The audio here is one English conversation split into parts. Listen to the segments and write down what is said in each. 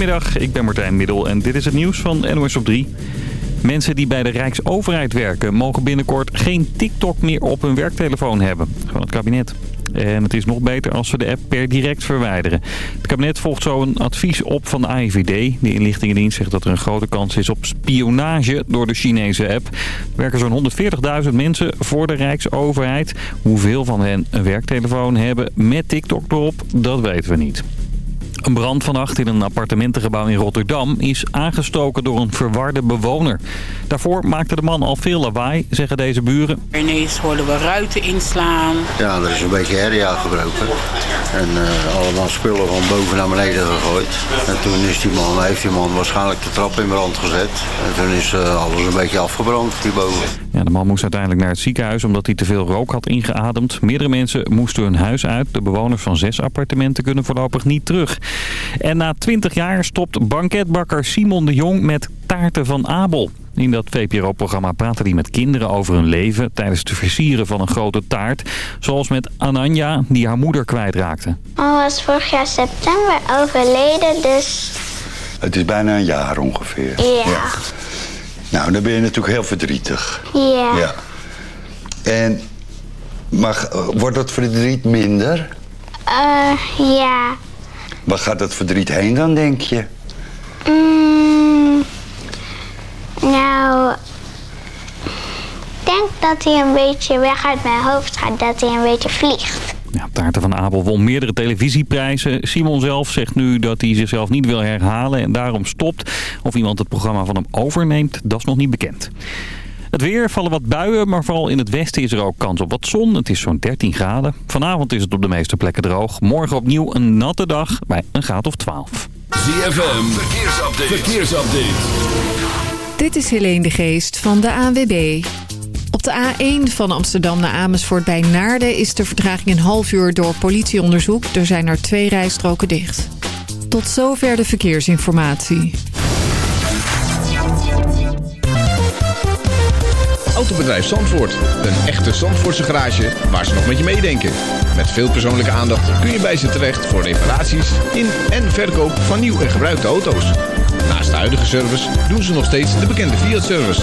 Goedemiddag, ik ben Martijn Middel en dit is het nieuws van NOS op 3. Mensen die bij de Rijksoverheid werken mogen binnenkort geen TikTok meer op hun werktelefoon hebben. Van het kabinet. En het is nog beter als ze de app per direct verwijderen. Het kabinet volgt zo een advies op van de AIVD. De inlichtingendienst zegt dat er een grote kans is op spionage door de Chinese app. Er werken zo'n 140.000 mensen voor de Rijksoverheid. Hoeveel van hen een werktelefoon hebben met TikTok erop, dat weten we niet. Een brand vannacht in een appartementengebouw in Rotterdam is aangestoken door een verwarde bewoner. Daarvoor maakte de man al veel lawaai, zeggen deze buren. Ineens hoorden we ruiten inslaan. Ja, er is een beetje herrie uitgebroken. En uh, allemaal spullen van boven naar beneden gegooid. En toen is die man, heeft die man waarschijnlijk de trap in brand gezet. En toen is uh, alles een beetje afgebrand die boven. Ja, de man moest uiteindelijk naar het ziekenhuis omdat hij te veel rook had ingeademd. Meerdere mensen moesten hun huis uit. De bewoners van zes appartementen kunnen voorlopig niet terug. En na 20 jaar stopt banketbakker Simon de Jong met taarten van Abel. In dat VPRO-programma praten hij met kinderen over hun leven... tijdens het versieren van een grote taart. Zoals met Ananya, die haar moeder kwijtraakte. Mama was vorig jaar september overleden, dus... Het is bijna een jaar ongeveer. Ja. Nou, dan ben je natuurlijk heel verdrietig. Ja. Ja. En maar, wordt dat verdriet minder? Eh, ja. Waar gaat dat verdriet heen dan, denk je? Mm, nou... Ik denk dat hij een beetje weg uit mijn hoofd gaat. Dat hij een beetje vliegt. Ja, Taarten van Abel won meerdere televisieprijzen. Simon zelf zegt nu dat hij zichzelf niet wil herhalen en daarom stopt. Of iemand het programma van hem overneemt, dat is nog niet bekend. Het weer vallen wat buien, maar vooral in het westen is er ook kans op wat zon. Het is zo'n 13 graden. Vanavond is het op de meeste plekken droog. Morgen opnieuw een natte dag bij een graad of 12. ZFM, verkeersupdate. verkeersupdate. Dit is Helene de Geest van de ANWB. Op de A1 van Amsterdam naar Amersfoort bij Naarden is de vertraging een half uur door politieonderzoek. Er zijn er twee rijstroken dicht. Tot zover de verkeersinformatie. Autobedrijf Zandvoort. Een echte Zandvoortse garage waar ze nog met je meedenken. Met veel persoonlijke aandacht kun je bij ze terecht voor reparaties in en verkoop van nieuw en gebruikte auto's. Naast de huidige service doen ze nog steeds de bekende Fiat-service.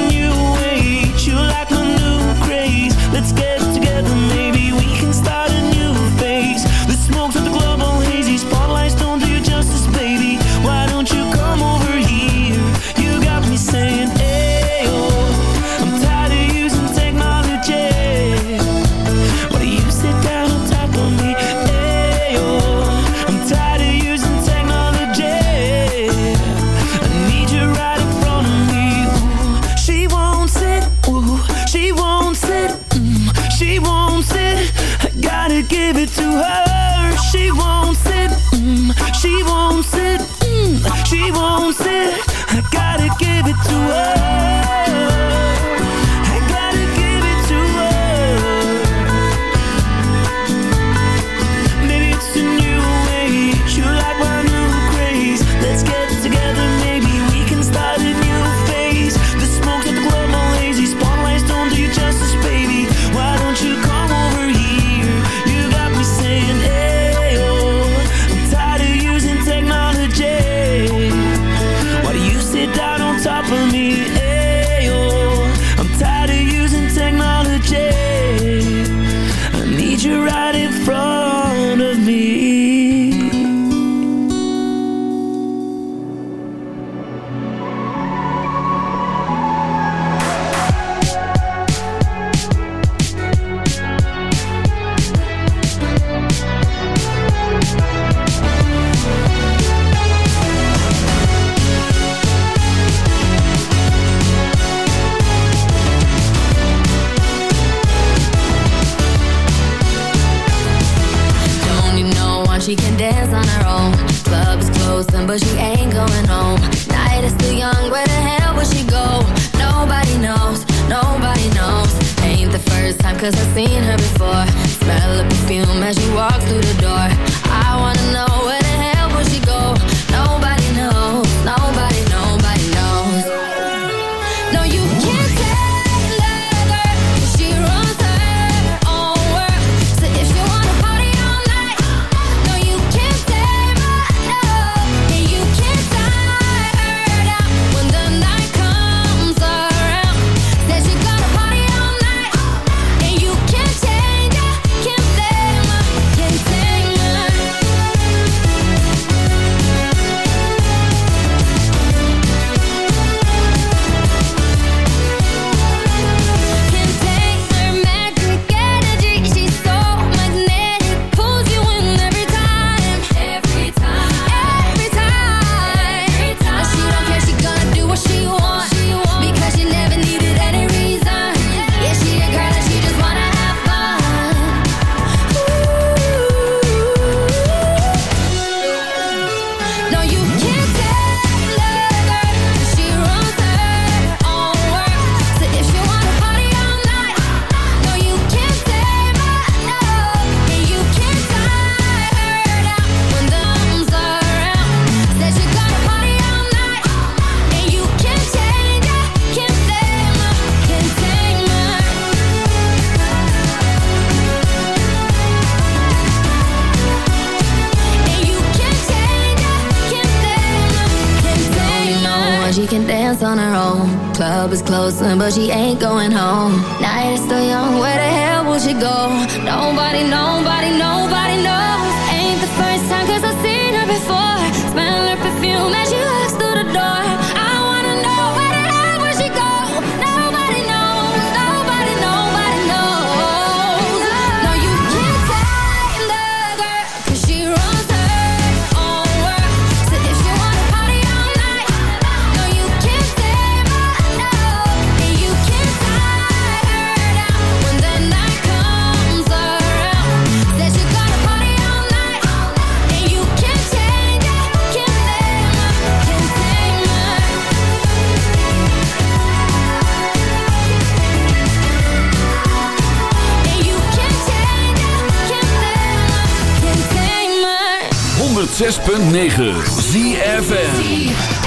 106.9 ZFM.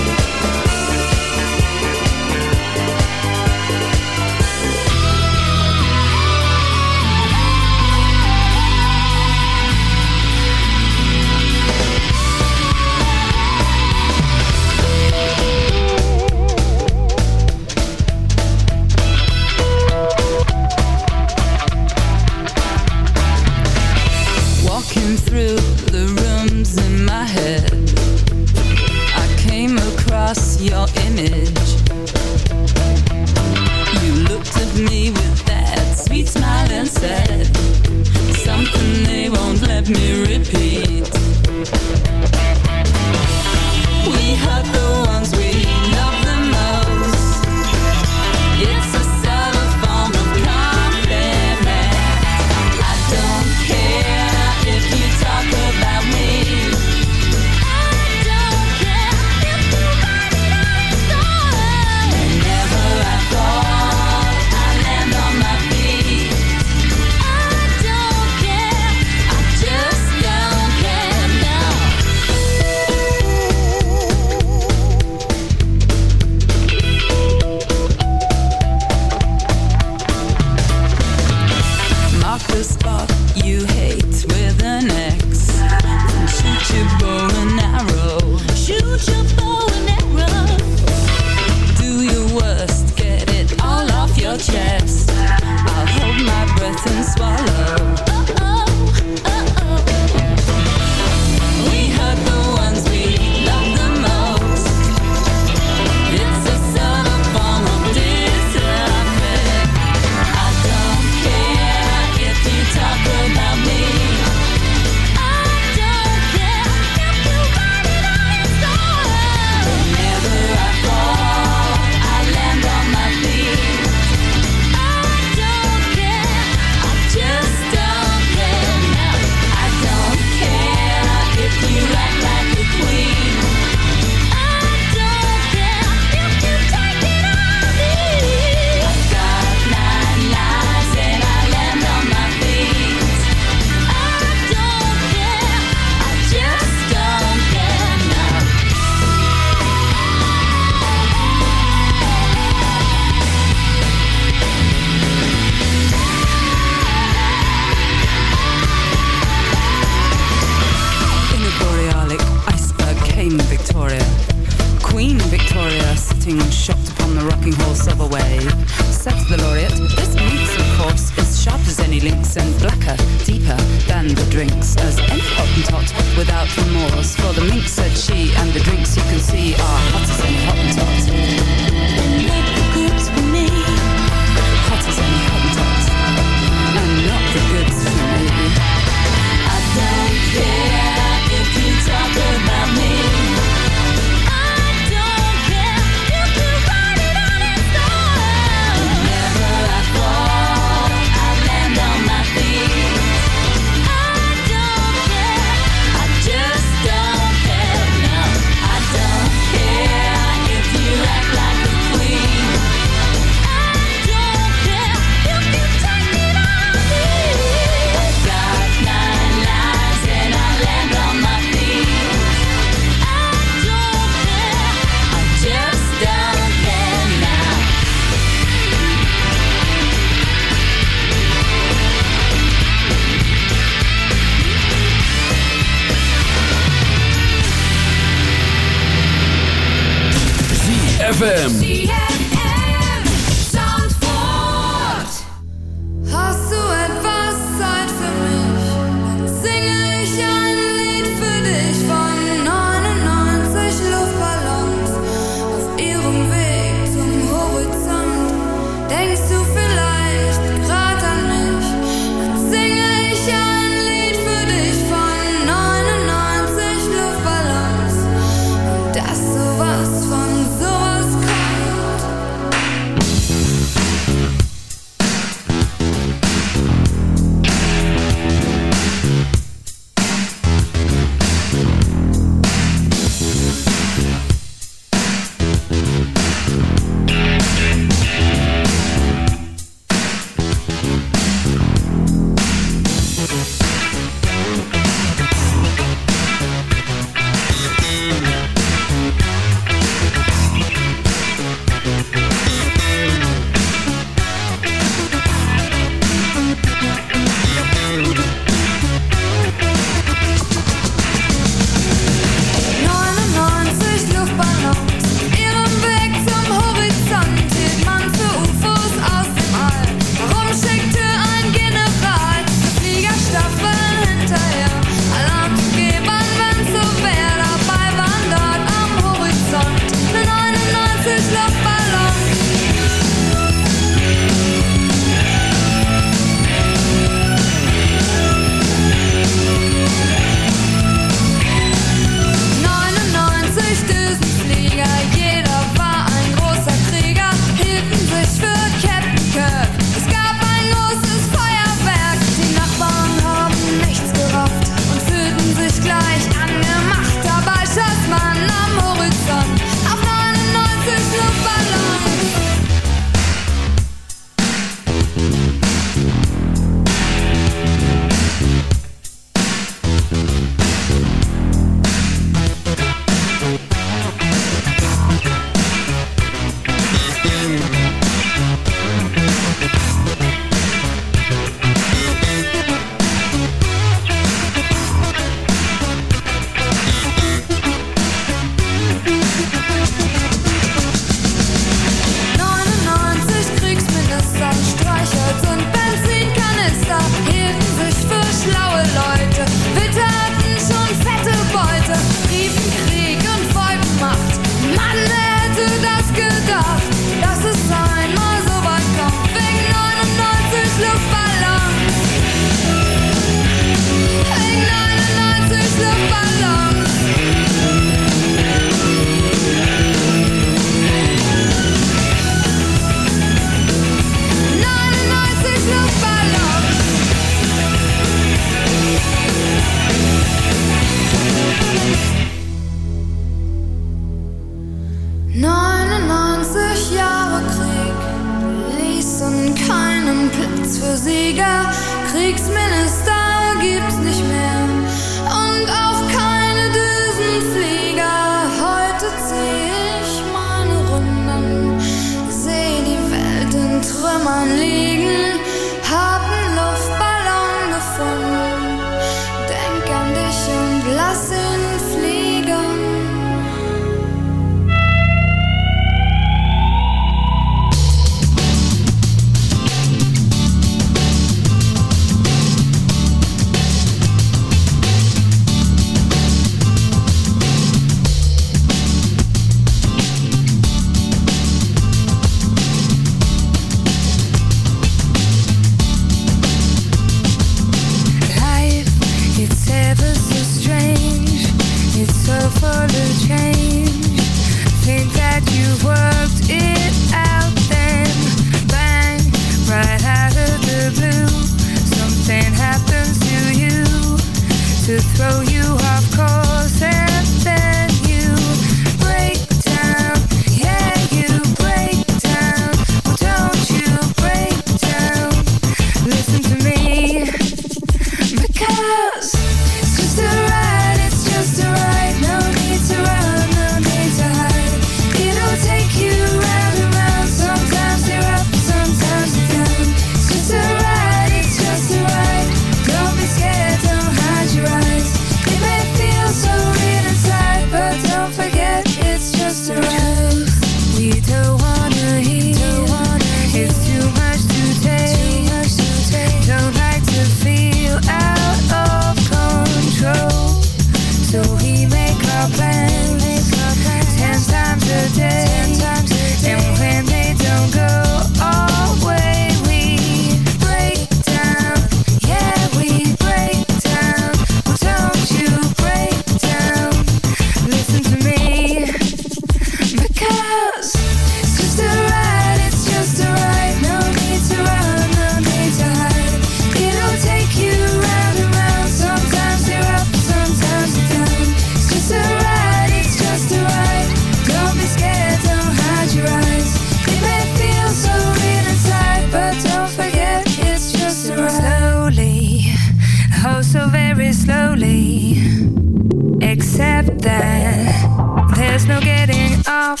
That there's no getting off.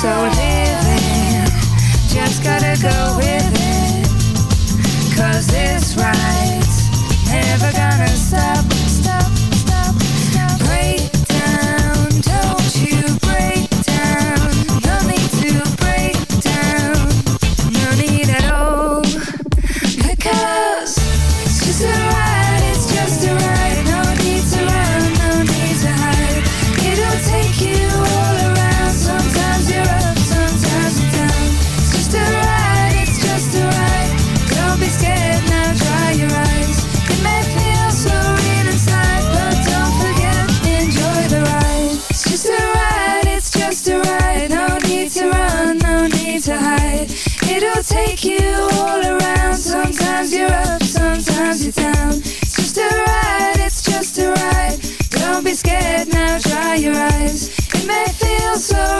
So living, just gotta go you all around. Sometimes you're up, sometimes you're down. It's just a ride, it's just a ride. Don't be scared now, dry your eyes. It may feel so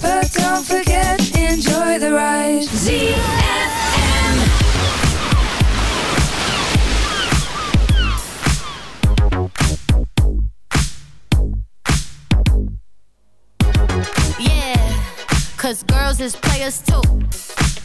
but don't forget, enjoy the ride. Yeah, cause girls is players too.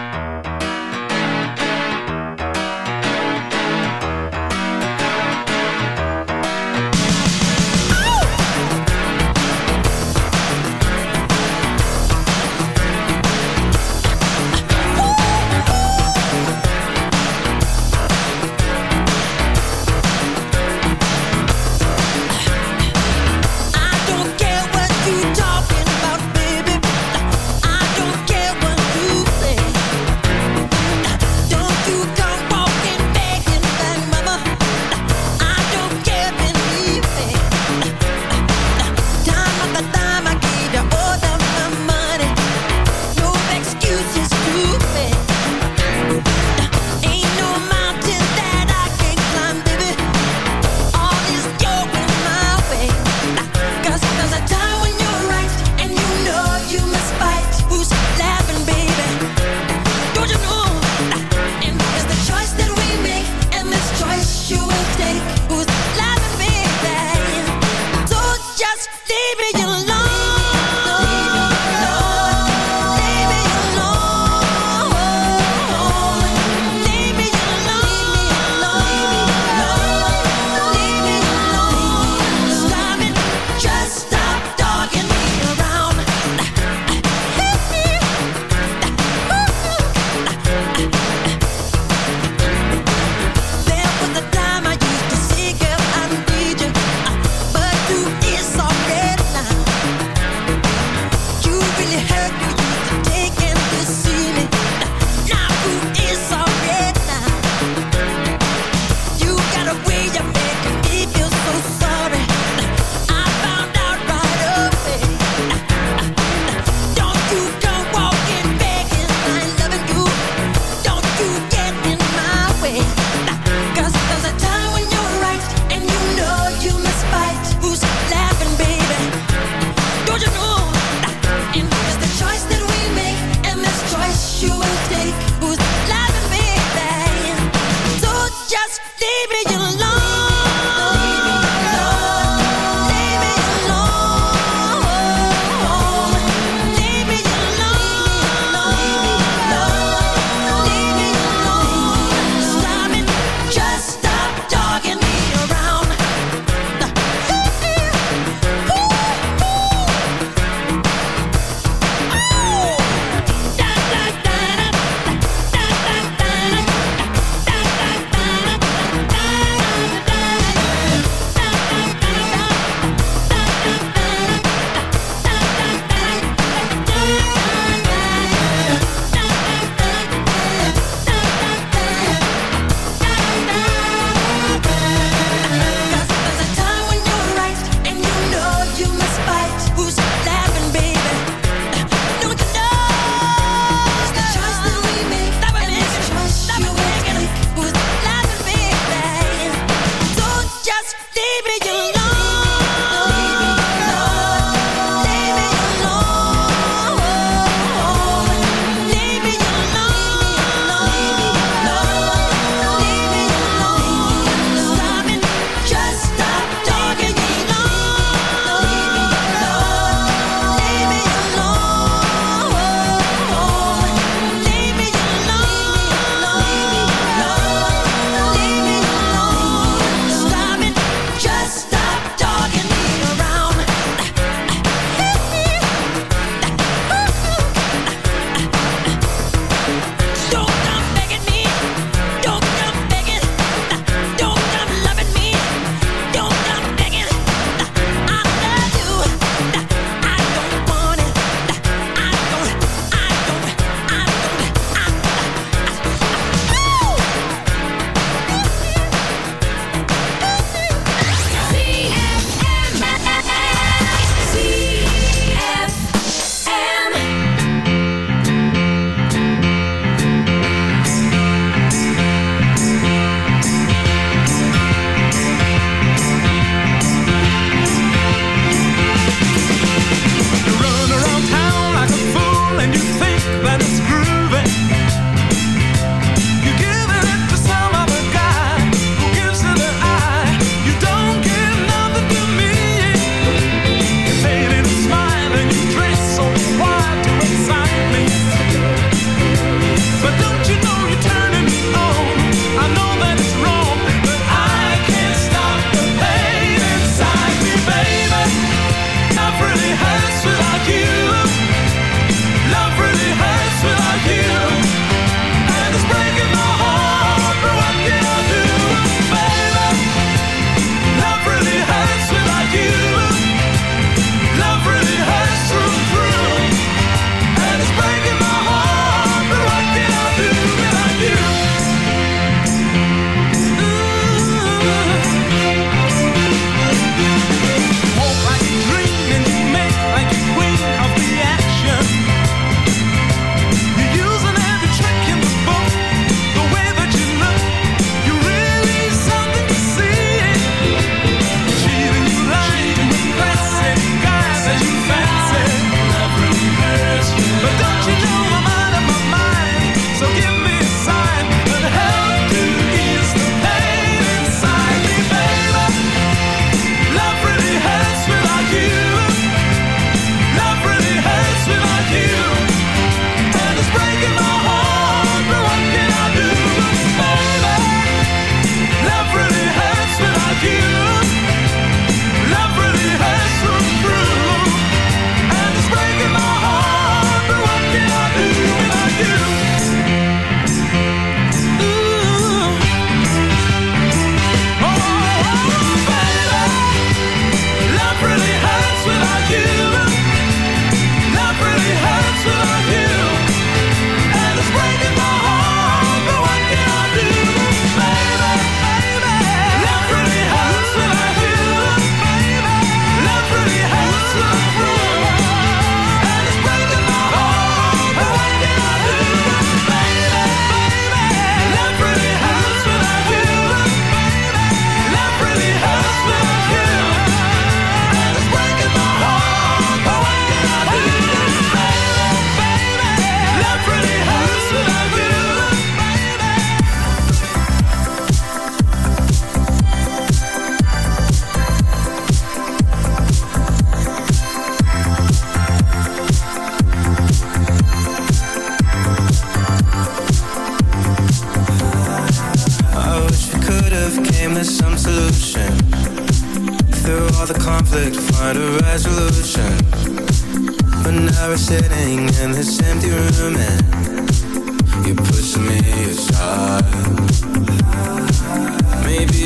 I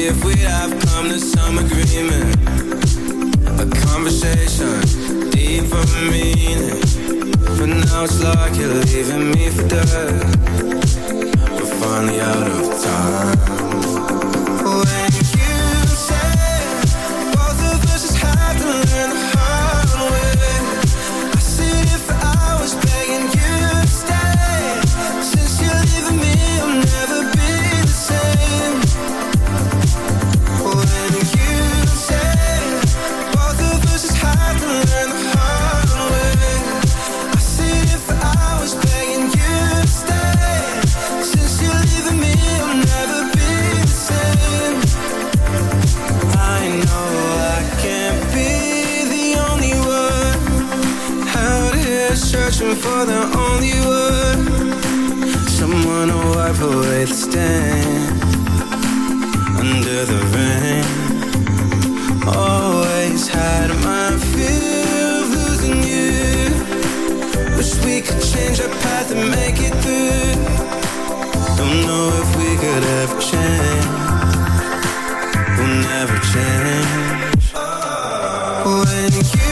if we'd have come to some agreement. A conversation, deeper meaning. But now it's like you're leaving me for dead. We're finally out of time. let under the rain. Always had my fear of losing you. Wish we could change our path and make it through. Don't know if we could ever change. We'll never change. When you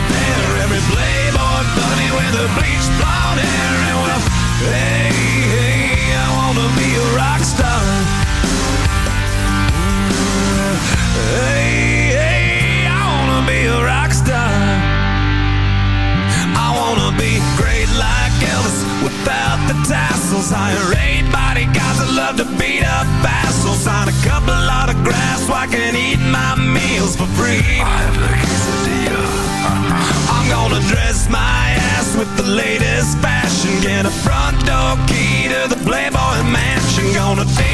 Every playboy bunny with a bleached blonde hair And well, hey, hey, I wanna be a rock star. Hey, hey, I wanna be a rock star. I wanna be great like Elvis without the tassels. I eight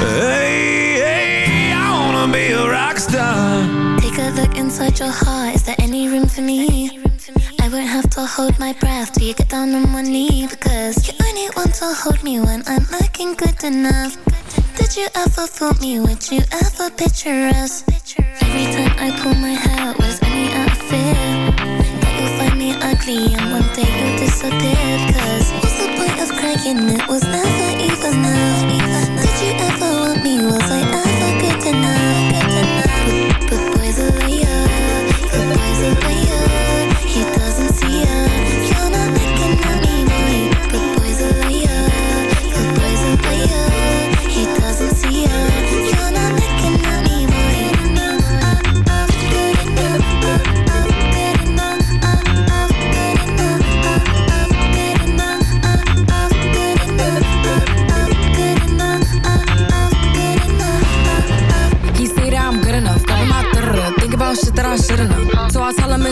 Hey, hey, I wanna be a rock star Take a look inside your heart. Is there any room for me? I won't have to hold my breath till you get down on one knee because you only want to hold me when I'm looking good enough. Did you ever fool me? Would you ever picture us? Every time I pull my hair was only out of fear that you'll find me ugly and one day you'll disappear. Cause what's the point of crying? It was never even enough. Did you ever want me? Was I ever good enough? Good enough.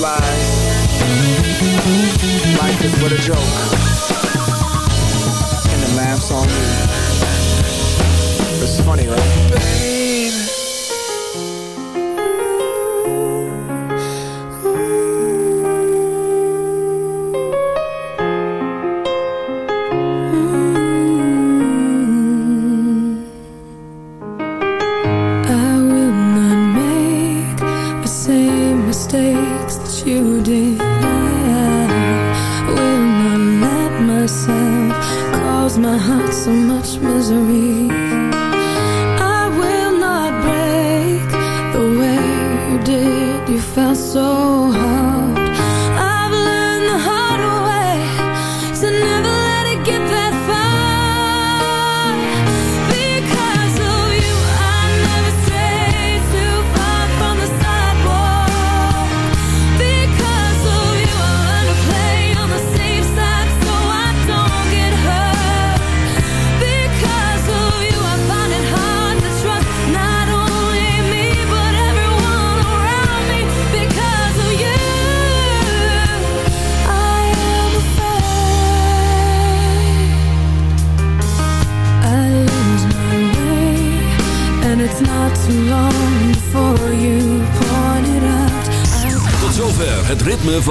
realize life is but a joke, and the laughs on me. It's funny, right?